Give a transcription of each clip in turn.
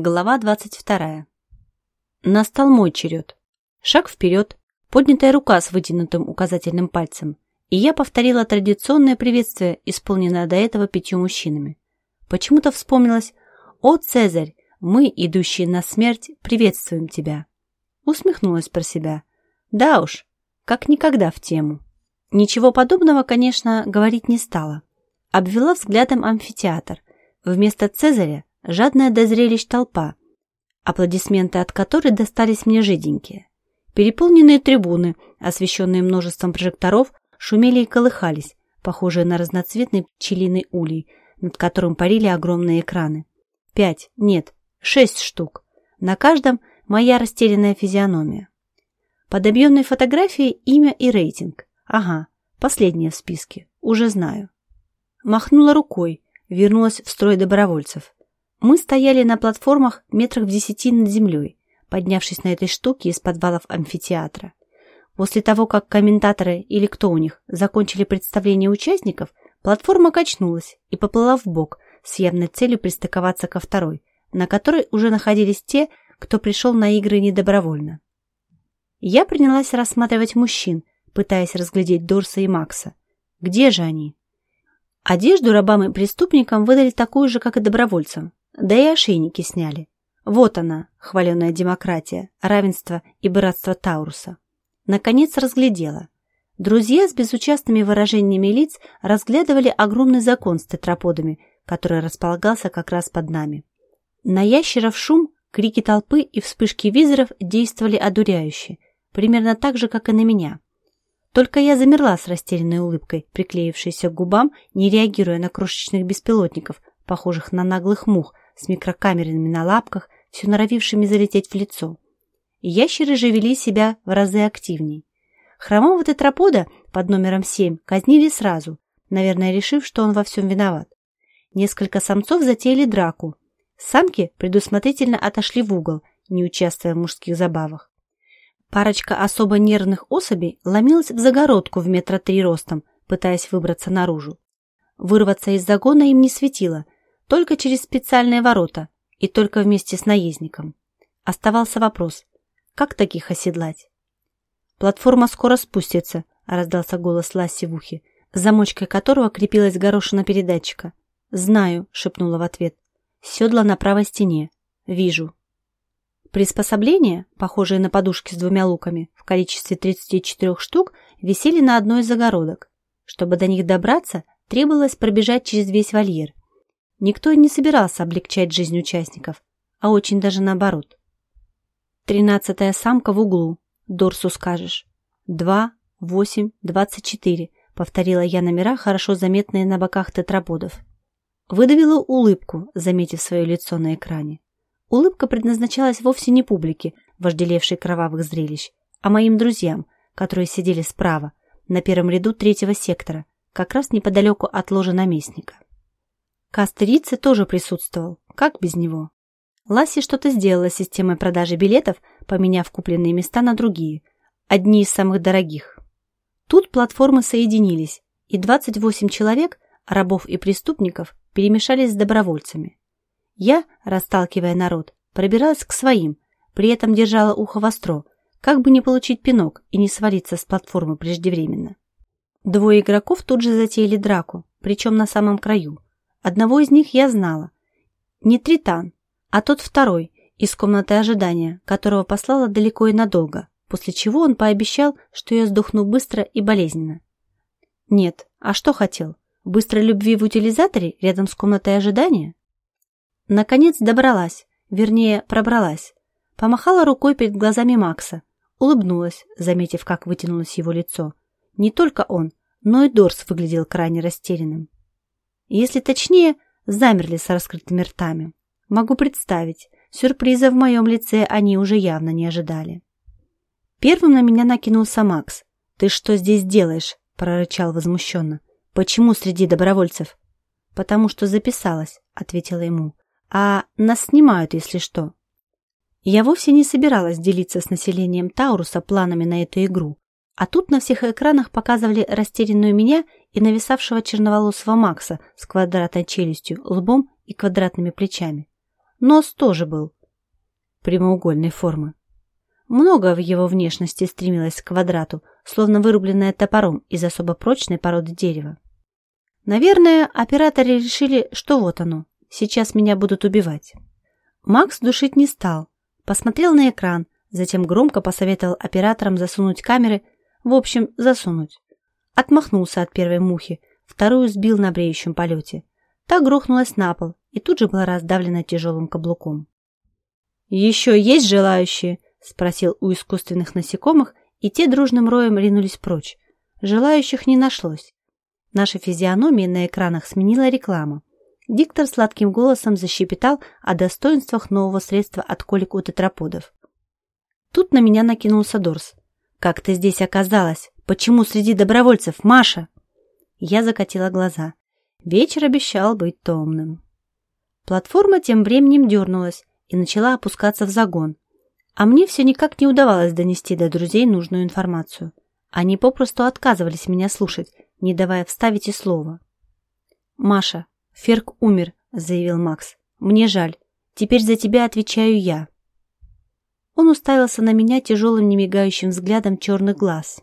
Глава 22. Настал мой черед. Шаг вперед, поднятая рука с вытянутым указательным пальцем, и я повторила традиционное приветствие, исполненное до этого пятью мужчинами. Почему-то вспомнилось «О, Цезарь, мы, идущие на смерть, приветствуем тебя». Усмехнулась про себя. Да уж, как никогда в тему. Ничего подобного, конечно, говорить не стала. Обвела взглядом амфитеатр. Вместо Цезаря жадная до зрелищ толпа, аплодисменты от которой достались мне жиденькие. Переполненные трибуны, освещенные множеством прожекторов, шумели и колыхались, похожие на разноцветный пчелиный улей, над которым парили огромные экраны. Пять, нет, шесть штук. На каждом моя растерянная физиономия. Под объемной фотографией имя и рейтинг. Ага, последнее в списке, уже знаю. Махнула рукой, вернулась в строй добровольцев. Мы стояли на платформах метрах в десяти над землей, поднявшись на этой штуке из подвалов амфитеатра. После того, как комментаторы или кто у них закончили представление участников, платформа качнулась и поплыла в бок с явной целью пристыковаться ко второй, на которой уже находились те, кто пришел на игры недобровольно. Я принялась рассматривать мужчин, пытаясь разглядеть Дорса и Макса. Где же они? Одежду рабам и преступникам выдали такую же, как и добровольцам, да и ошейники сняли. Вот она, хваленая демократия, равенство и братство Тауруса. Наконец разглядела. Друзья с безучастными выражениями лиц разглядывали огромный закон с тетраподами, который располагался как раз под нами. На ящеров шум, крики толпы и вспышки визоров действовали одуряюще, примерно так же, как и на меня. Только я замерла с растерянной улыбкой, приклеившейся к губам, не реагируя на крошечных беспилотников, похожих на наглых мух, с микрокамерами на лапках, все норовившими залететь в лицо. И ящеры же вели себя в разы активней. Хромого тетрапода под номером 7 казнили сразу, наверное, решив, что он во всем виноват. Несколько самцов затеяли драку. Самки предусмотрительно отошли в угол, не участвуя в мужских забавах. Парочка особо нервных особей ломилась в загородку в метра три ростом, пытаясь выбраться наружу. Вырваться из загона им не светило – только через специальные ворота и только вместе с наездником. Оставался вопрос, как таких оседлать? «Платформа скоро спустится», — раздался голос Ласси в ухе, замочкой которого крепилась горошина передатчика. «Знаю», — шепнула в ответ. «Седла на правой стене. Вижу». Приспособления, похожие на подушки с двумя луками, в количестве 34 штук, висели на одной из загородок. Чтобы до них добраться, требовалось пробежать через весь вольер, Никто не собирался облегчать жизнь участников, а очень даже наоборот. Тринадцатая самка в углу. Дорсу скажешь. Два, восемь, двадцать четыре. Повторила я номера, хорошо заметные на боках тетраподов. Выдавила улыбку, заметив свое лицо на экране. Улыбка предназначалась вовсе не публике, вожделевшей кровавых зрелищ, а моим друзьям, которые сидели справа, на первом ряду третьего сектора, как раз неподалеку от ложа наместника. Кастерице тоже присутствовал. Как без него? Ласси что-то сделала с системой продажи билетов, поменяв купленные места на другие, одни из самых дорогих. Тут платформы соединились, и 28 человек, рабов и преступников, перемешались с добровольцами. Я, расталкивая народ, пробиралась к своим, при этом держала ухо востро, как бы не получить пинок и не свалиться с платформы преждевременно. Двое игроков тут же затеяли драку, причем на самом краю – Одного из них я знала. Не Тритан, а тот второй из комнаты ожидания, которого послала далеко и надолго, после чего он пообещал, что я сдохну быстро и болезненно. Нет, а что хотел? Быстрой любви в утилизаторе рядом с комнатой ожидания? Наконец добралась, вернее, пробралась. Помахала рукой перед глазами Макса, улыбнулась, заметив, как вытянулось его лицо. Не только он, но и Дорс выглядел крайне растерянным. Если точнее, замерли с раскрытыми ртами. Могу представить, сюрприза в моем лице они уже явно не ожидали. Первым на меня накинулся Макс. «Ты что здесь делаешь?» – прорычал возмущенно. «Почему среди добровольцев?» «Потому что записалась», – ответила ему. «А нас снимают, если что». Я вовсе не собиралась делиться с населением Тауруса планами на эту игру, а тут на всех экранах показывали растерянную меня и нависавшего черноволосого Макса с квадратной челюстью, лбом и квадратными плечами. Нос тоже был прямоугольной формы. Много в его внешности стремилось к квадрату, словно вырубленное топором из особо прочной породы дерева. Наверное, операторы решили, что вот оно, сейчас меня будут убивать. Макс душить не стал, посмотрел на экран, затем громко посоветовал операторам засунуть камеры, в общем, засунуть. Отмахнулся от первой мухи, вторую сбил на бреющем полете. Та грохнулась на пол и тут же была раздавлена тяжелым каблуком. «Еще есть желающие?» – спросил у искусственных насекомых, и те дружным роем ринулись прочь. Желающих не нашлось. Наши физиономии на экранах сменила реклама. Диктор сладким голосом защепетал о достоинствах нового средства от колик у тетраподов. Тут на меня накинулся Дорс. «Как ты здесь оказалась? Почему среди добровольцев, Маша?» Я закатила глаза. Вечер обещал быть томным. Платформа тем временем дернулась и начала опускаться в загон, а мне все никак не удавалось донести до друзей нужную информацию. Они попросту отказывались меня слушать, не давая вставить и слова. «Маша, Ферк умер», — заявил Макс. «Мне жаль. Теперь за тебя отвечаю я». Он уставился на меня тяжелым немигающим взглядом черных глаз.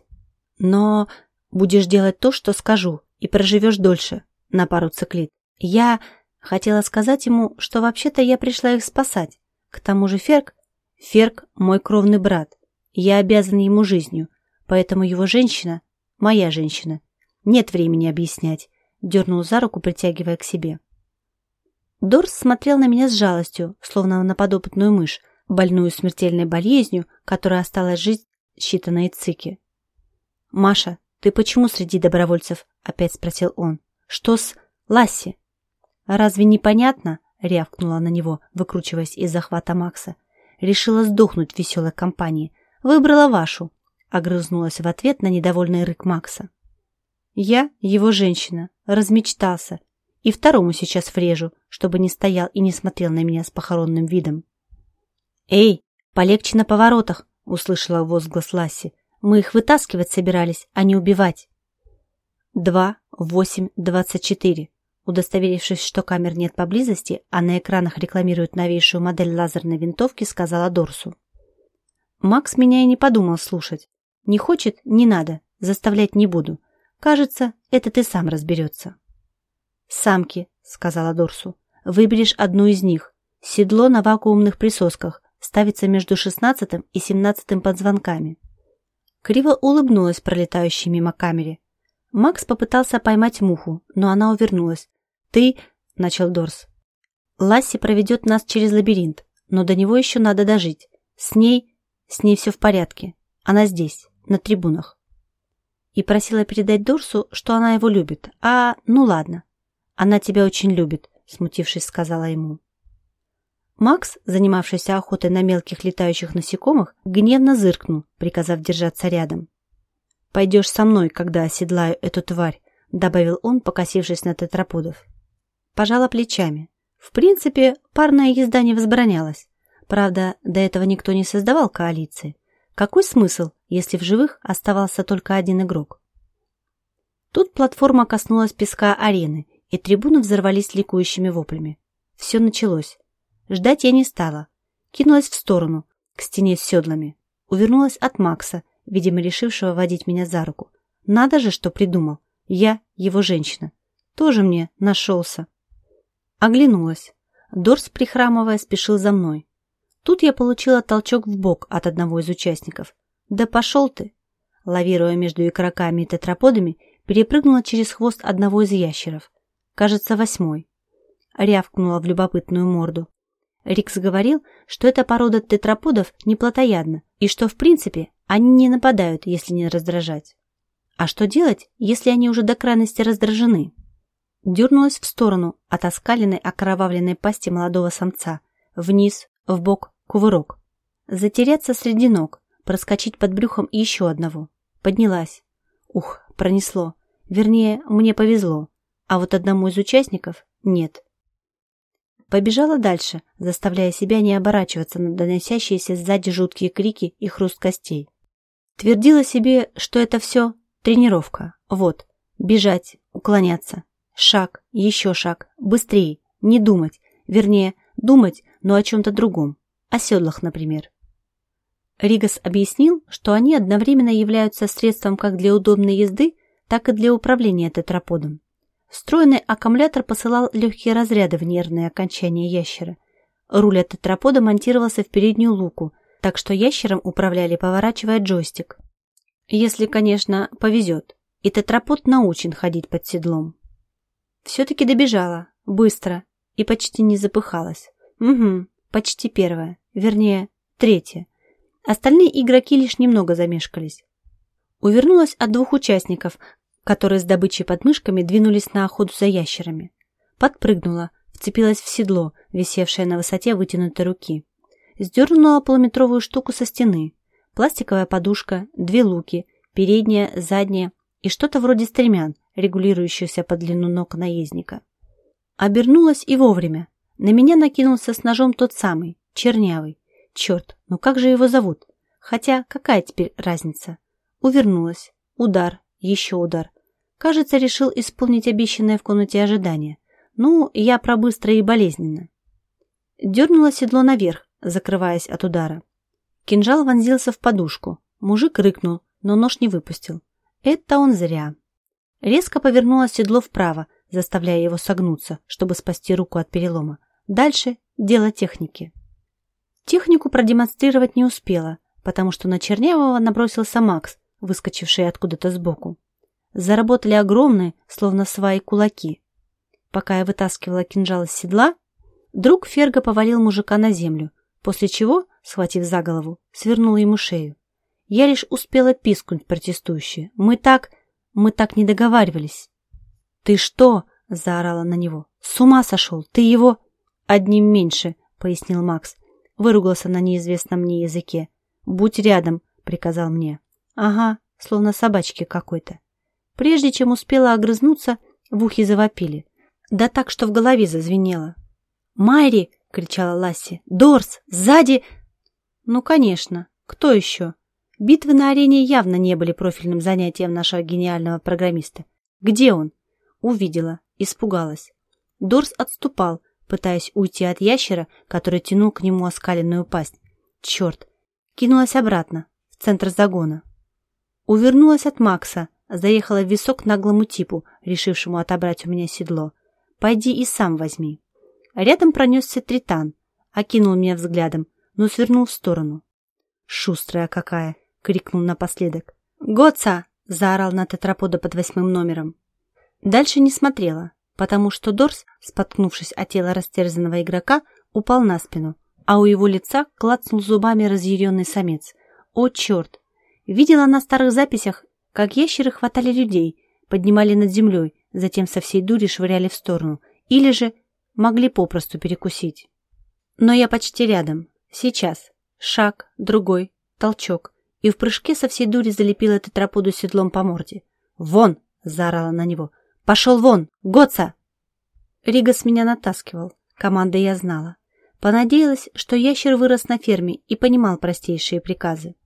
«Но будешь делать то, что скажу, и проживешь дольше», — на пару циклит. «Я...» Хотела сказать ему, что вообще-то я пришла их спасать. К тому же Ферк Ферк – мой кровный брат. Я обязан ему жизнью, поэтому его женщина – моя женщина. Нет времени объяснять. Дернул за руку, притягивая к себе. Дорс смотрел на меня с жалостью, словно на подопытную мышь, больную смертельной болезнью, которая осталась жить считанные цики. «Маша, ты почему среди добровольцев?» – опять спросил он. «Что с Ласси?» «Разве непонятно?» – рявкнула на него, выкручиваясь из захвата Макса. Решила сдохнуть в веселой компании. Выбрала вашу. Огрызнулась в ответ на недовольный рык Макса. Я, его женщина, размечтался. И второму сейчас врежу, чтобы не стоял и не смотрел на меня с похоронным видом. «Эй, полегче на поворотах!» — услышала возглас Ласси. «Мы их вытаскивать собирались, а не убивать». «Два, восемь, двадцать четыре», Удостоверившись, что камер нет поблизости, а на экранах рекламируют новейшую модель лазерной винтовки, сказала Дорсу. Макс меня и не подумал слушать. Не хочет – не надо, заставлять не буду. Кажется, это ты сам разберется. «Самки», – сказала Дорсу, – «выберешь одну из них. Седло на вакуумных присосках, ставится между шестнадцатым и семнадцатым подзвонками». Криво улыбнулась пролетающей мимо камере. Макс попытался поймать муху, но она увернулась, «Ты...» — начал Дорс. «Ласси проведет нас через лабиринт, но до него еще надо дожить. С ней... с ней все в порядке. Она здесь, на трибунах». И просила передать Дорсу, что она его любит. «А, ну ладно. Она тебя очень любит», — смутившись, сказала ему. Макс, занимавшийся охотой на мелких летающих насекомых, гневно зыркнул, приказав держаться рядом. «Пойдешь со мной, когда оседлаю эту тварь», — добавил он, покосившись на тетраподов. Пожала плечами. В принципе, парная езда не возбранялась. Правда, до этого никто не создавал коалиции. Какой смысл, если в живых оставался только один игрок? Тут платформа коснулась песка арены, и трибуны взорвались ликующими воплями. Все началось. Ждать я не стала. Кинулась в сторону, к стене с седлами. Увернулась от Макса, видимо, решившего водить меня за руку. Надо же, что придумал. Я его женщина. Тоже мне нашелся. Оглянулась. Дорс, прихрамывая, спешил за мной. Тут я получила толчок в бок от одного из участников. «Да пошел ты!» Лавируя между икроками и тетраподами, перепрыгнула через хвост одного из ящеров. Кажется, восьмой. Рявкнула в любопытную морду. Рикс говорил, что эта порода тетраподов неплотоядна, и что, в принципе, они не нападают, если не раздражать. А что делать, если они уже до крайности раздражены? дернулась в сторону от оскаленной окровавленной пасти молодого самца. Вниз, в бок, кувырок. Затеряться среди ног, проскочить под брюхом еще одного. Поднялась. Ух, пронесло. Вернее, мне повезло. А вот одному из участников нет. Побежала дальше, заставляя себя не оборачиваться на доносящиеся сзади жуткие крики и хруст костей. Твердила себе, что это все тренировка. Вот, бежать, уклоняться, Шаг, еще шаг, быстрее, не думать. Вернее, думать, но о чем-то другом, о седлах, например. Ригас объяснил, что они одновременно являются средством как для удобной езды, так и для управления тетраподом. Встроенный аккумулятор посылал легкие разряды в нервные окончания ящера. Руль от тетрапода монтировался в переднюю луку, так что ящером управляли, поворачивая джойстик. Если, конечно, повезет, и тетрапод научен ходить под седлом. Все-таки добежала, быстро, и почти не запыхалась. Угу, почти первая, вернее, третья. Остальные игроки лишь немного замешкались. Увернулась от двух участников, которые с добычей под мышками двинулись на охоту за ящерами. Подпрыгнула, вцепилась в седло, висевшее на высоте вытянутой руки. Сдернула полуметровую штуку со стены. Пластиковая подушка, две луки, передняя, задняя и что-то вроде стремян, регулирующихся по длину ног наездника. Обернулась и вовремя. На меня накинулся с ножом тот самый, чернявый. Черт, ну как же его зовут? Хотя какая теперь разница? Увернулась. Удар, еще удар. Кажется, решил исполнить обещанное в комнате ожидания. Ну, я про быстро и болезненно. Дернула седло наверх, закрываясь от удара. Кинжал вонзился в подушку. Мужик рыкнул, но нож не выпустил. Это он зря. Резко повернула седло вправо, заставляя его согнуться, чтобы спасти руку от перелома. Дальше дело техники. Технику продемонстрировать не успела, потому что на Чернявого набросился Макс, выскочивший откуда-то сбоку. Заработали огромные, словно сваи, кулаки. Пока я вытаскивала кинжал из седла, друг Ферга повалил мужика на землю, после чего, схватив за голову, свернул ему шею. Я лишь успела пискнуть протестующе. Мы так... мы так не договаривались. «Ты что?» — заорала на него. «С ума сошел! Ты его...» «Одним меньше», — пояснил Макс. Выругался на неизвестном мне языке. «Будь рядом», — приказал мне. «Ага, словно собачки какой-то». Прежде чем успела огрызнуться, в ухе завопили. Да так, что в голове зазвенело. «Майри!» — кричала Ласси. «Дорс! Сзади!» «Ну, конечно. Кто еще?» Битвы на арене явно не были профильным занятием нашего гениального программиста. «Где он?» Увидела, испугалась. Дорс отступал, пытаясь уйти от ящера, который тянул к нему оскаленную пасть. Черт! Кинулась обратно, в центр загона. Увернулась от Макса, заехала в висок наглому типу, решившему отобрать у меня седло. «Пойди и сам возьми». Рядом пронесся Тритан, окинул меня взглядом, но свернул в сторону. «Шустрая какая!» — крикнул напоследок. «Гоца!» — заорал на тетрапода под восьмым номером. Дальше не смотрела, потому что Дорс, споткнувшись о тело растерзанного игрока, упал на спину, а у его лица клацнул зубами разъяренный самец. О, черт! Видела на старых записях, как ящеры хватали людей, поднимали над землей, затем со всей дури швыряли в сторону, или же могли попросту перекусить. Но я почти рядом. Сейчас. Шаг, другой, толчок. И в прыжке со всей дури залепила тетраподу седлом по морде. «Вон!» — заорала на него. «Пошел вон! Гоца!» Ригас меня натаскивал. Команды я знала. Понадеялась, что ящер вырос на ферме и понимал простейшие приказы.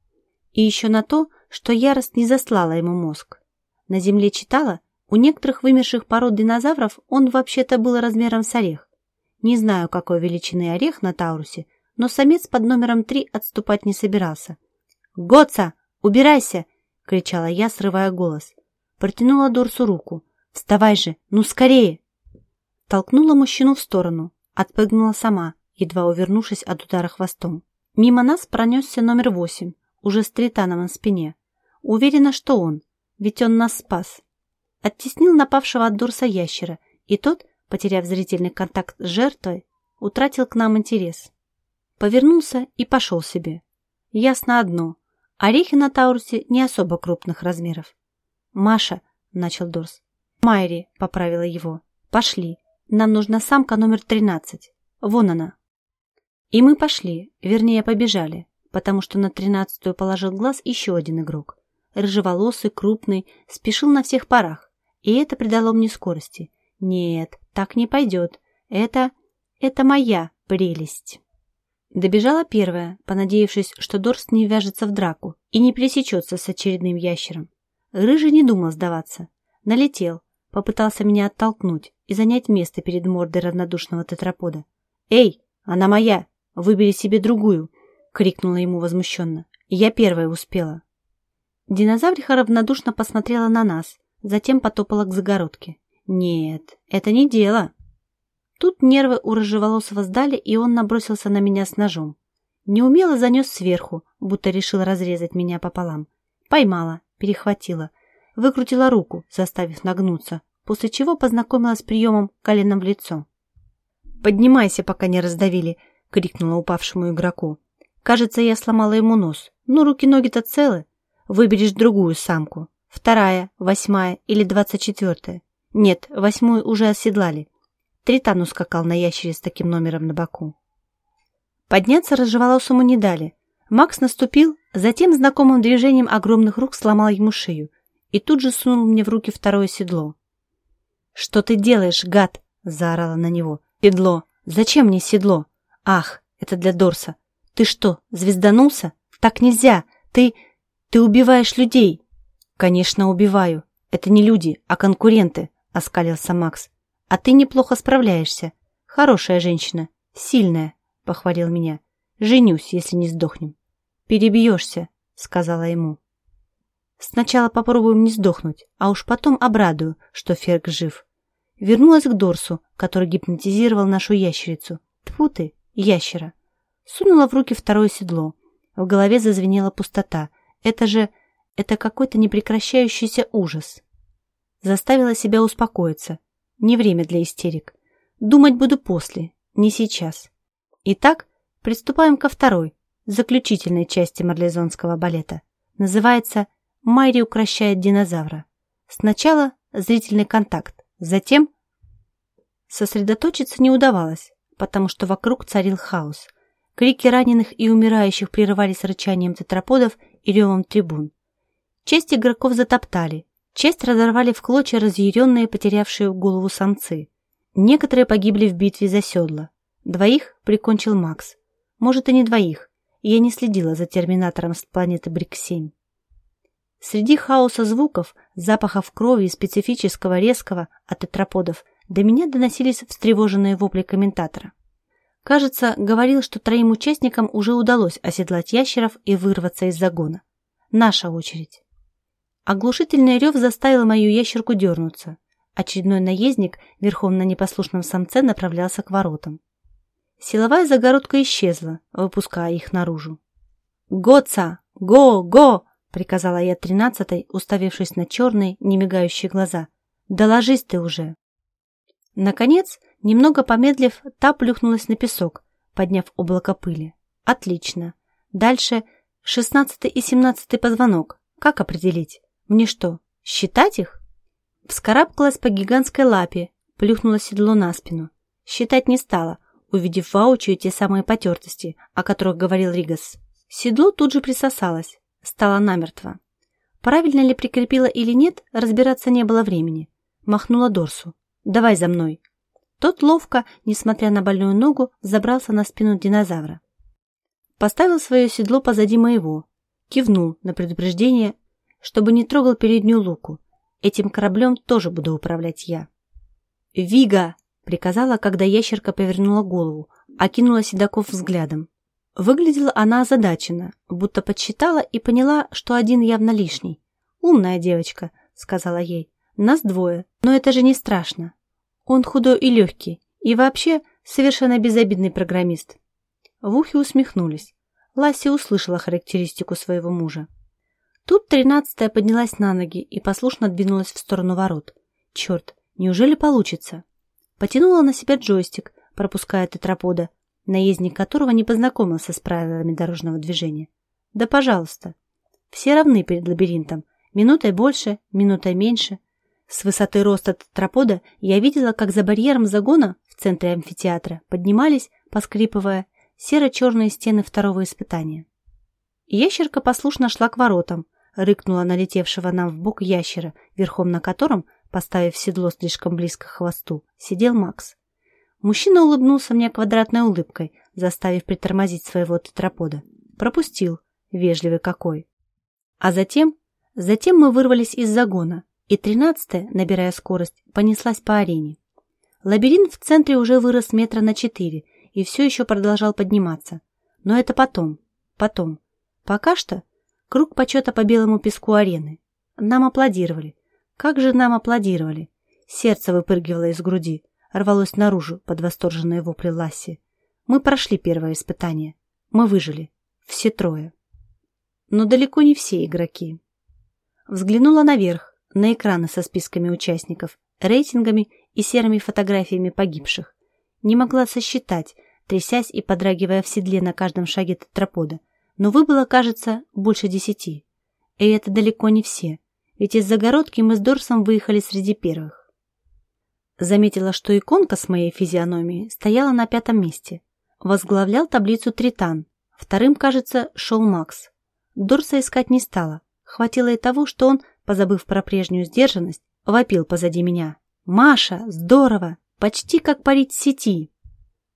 И еще на то, что ярость не заслала ему мозг. На земле читала, у некоторых вымерших пород динозавров он вообще-то был размером с орех. Не знаю, какой величины орех на Таурусе, но самец под номером три отступать не собирался. «Гоца! Убирайся!» — кричала я, срывая голос. Протянула Дорсу руку. «Вставай же! Ну, скорее!» Толкнула мужчину в сторону, отпрыгнула сама, едва увернувшись от удара хвостом. Мимо нас пронесся номер восемь, уже с тританом на спине. Уверена, что он, ведь он нас спас. Оттеснил напавшего от Дорса ящера, и тот, потеряв зрительный контакт с жертвой, утратил к нам интерес. Повернулся и пошел себе. Ясно одно. Орехи на Таурусе не особо крупных размеров. «Маша», — начал Дорс, «Майри», — поправила его. «Пошли. Нам нужна самка номер тринадцать. Вон она». И мы пошли, вернее, побежали, потому что на тринадцатую положил глаз еще один игрок. Рыжеволосый, крупный, спешил на всех парах. И это придало мне скорости. Нет, так не пойдет. Это... это моя прелесть. Добежала первая, понадеявшись, что Дорст не вяжется в драку и не пересечется с очередным ящером. Рыжий не думал сдаваться. Налетел, Попытался меня оттолкнуть и занять место перед мордой равнодушного тетрапода. «Эй, она моя! выбери себе другую!» — крикнула ему возмущенно. «Я первая успела!» Динозавриха равнодушно посмотрела на нас, затем потопала к загородке. «Нет, это не дело!» Тут нервы у рыжеволосого сдали, и он набросился на меня с ножом. Неумело занес сверху, будто решил разрезать меня пополам. Поймала, перехватила, выкрутила руку, заставив нагнуться, после чего познакомилась с приемом коленом в лицо. «Поднимайся, пока не раздавили!» — крикнула упавшему игроку. «Кажется, я сломала ему нос. Ну, руки-ноги-то целы. Выберешь другую самку. Вторая, восьмая или двадцать четвертая. Нет, восьмую уже оседлали. Тритан ускакал на ящере с таким номером на боку. Подняться разжеволосому не дали. Макс наступил, затем знакомым движением огромных рук сломал ему шею и тут же сунул мне в руки второе седло. «Что ты делаешь, гад?» — заорала на него. «Седло! Зачем мне седло? Ах, это для Дорса. Ты что, звезданулся? Так нельзя! Ты... ты убиваешь людей!» «Конечно, убиваю. Это не люди, а конкуренты», — оскалился Макс. «А ты неплохо справляешься. Хорошая женщина. Сильная», — похвалил меня. «Женюсь, если не сдохнем». «Перебьешься», — сказала ему. «Сначала попробуем не сдохнуть, а уж потом обрадую, что Ферк жив». Вернулась к Дорсу, который гипнотизировал нашу ящерицу. Тьфу ты, ящера. Сунула в руки второе седло. В голове зазвенела пустота. Это же... это какой-то непрекращающийся ужас. Заставила себя успокоиться. Не время для истерик. Думать буду после, не сейчас. Итак, приступаем ко второй, заключительной части марлезонского балета. Называется «Майри укращает динозавра». Сначала зрительный контакт, затем... Сосредоточиться не удавалось, потому что вокруг царил хаос. Крики раненых и умирающих прерывались рычанием тетраподов и ревом трибун. Часть игроков затоптали, часть разорвали в клочья разъяренные, потерявшие голову самцы. Некоторые погибли в битве за седла. Двоих прикончил Макс. Может, и не двоих, я не следила за терминатором с планеты Брик-7. Среди хаоса звуков, запахов крови и специфического резкого от тетраподов до меня доносились встревоженные вопли комментатора. Кажется, говорил, что троим участникам уже удалось оседлать ящеров и вырваться из загона. Наша очередь. Оглушительный рев заставил мою ящерку дернуться. Очередной наездник верхом на непослушном самце направлялся к воротам. Силовая загородка исчезла, выпуская их наружу. «Гоца! Го! Го!» — приказала я тринадцатой, уставившись на черные, немигающие глаза. «Доложись ты уже!» Наконец, немного помедлив, та плюхнулась на песок, подняв облако пыли. «Отлично. Дальше шестнадцатый и семнадцатый позвонок. Как определить? Мне что, считать их?» Вскарабкалась по гигантской лапе, плюхнула седло на спину. Считать не стала — увидев воочию те самые потертости, о которых говорил Ригас. Седло тут же присосалось, стало намертво. Правильно ли прикрепила или нет, разбираться не было времени. Махнула Дорсу. «Давай за мной». Тот ловко, несмотря на больную ногу, забрался на спину динозавра. Поставил свое седло позади моего, кивнул на предупреждение, чтобы не трогал переднюю луку. Этим кораблем тоже буду управлять я. «Вига!» приказала, когда ящерка повернула голову, окинула седаков взглядом. Выглядела она озадаченно, будто подсчитала и поняла, что один явно лишний. «Умная девочка», — сказала ей. «Нас двое, но это же не страшно. Он худой и легкий, и вообще совершенно безобидный программист». В ухе усмехнулись. Ласси услышала характеристику своего мужа. Тут тринадцатая поднялась на ноги и послушно двинулась в сторону ворот. Черт, неужели получится? Потянула на себя джойстик, пропуская тетрапода, наездник которого не познакомился с правилами дорожного движения. Да пожалуйста. Все равны перед лабиринтом. Минутой больше, минутой меньше. С высоты роста тетрапода я видела, как за барьером загона в центре амфитеатра поднимались, поскрипывая, серо-черные стены второго испытания. Ящерка послушно шла к воротам, рыкнула налетевшего нам в бок ящера, верхом на котором Поставив седло слишком близко к хвосту, сидел Макс. Мужчина улыбнулся мне квадратной улыбкой, заставив притормозить своего тетрапода. Пропустил, вежливый какой. А затем, затем мы вырвались из загона, и тринадцатая, набирая скорость, понеслась по арене. Лабиринт в центре уже вырос метра на четыре, и все еще продолжал подниматься. Но это потом, потом. Пока что круг почета по белому песку арены. Нам аплодировали. Как же нам аплодировали. Сердце выпрыгивало из груди, рвалось наружу под восторженные вопли Ласси. Мы прошли первое испытание. Мы выжили. Все трое. Но далеко не все игроки. Взглянула наверх, на экраны со списками участников, рейтингами и серыми фотографиями погибших. Не могла сосчитать, трясясь и подрагивая в седле на каждом шаге тетрапода, но выбыло, кажется, больше десяти. И это далеко не все, ведь из загородки мы с Дорсом выехали среди первых. Заметила, что иконка с моей физиономией стояла на пятом месте. Возглавлял таблицу Тритан, вторым, кажется, шел Макс. Дорса искать не стала, хватило и того, что он, позабыв про прежнюю сдержанность, вопил позади меня. «Маша, здорово! Почти как парить в сети!»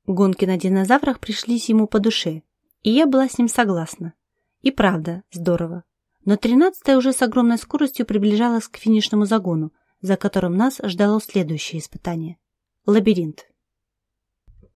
Гонки на динозаврах пришлись ему по душе, и я была с ним согласна. И правда, здорово. Но тринадцатая уже с огромной скоростью приближалась к финишному загону, за которым нас ждало следующее испытание. Лабиринт.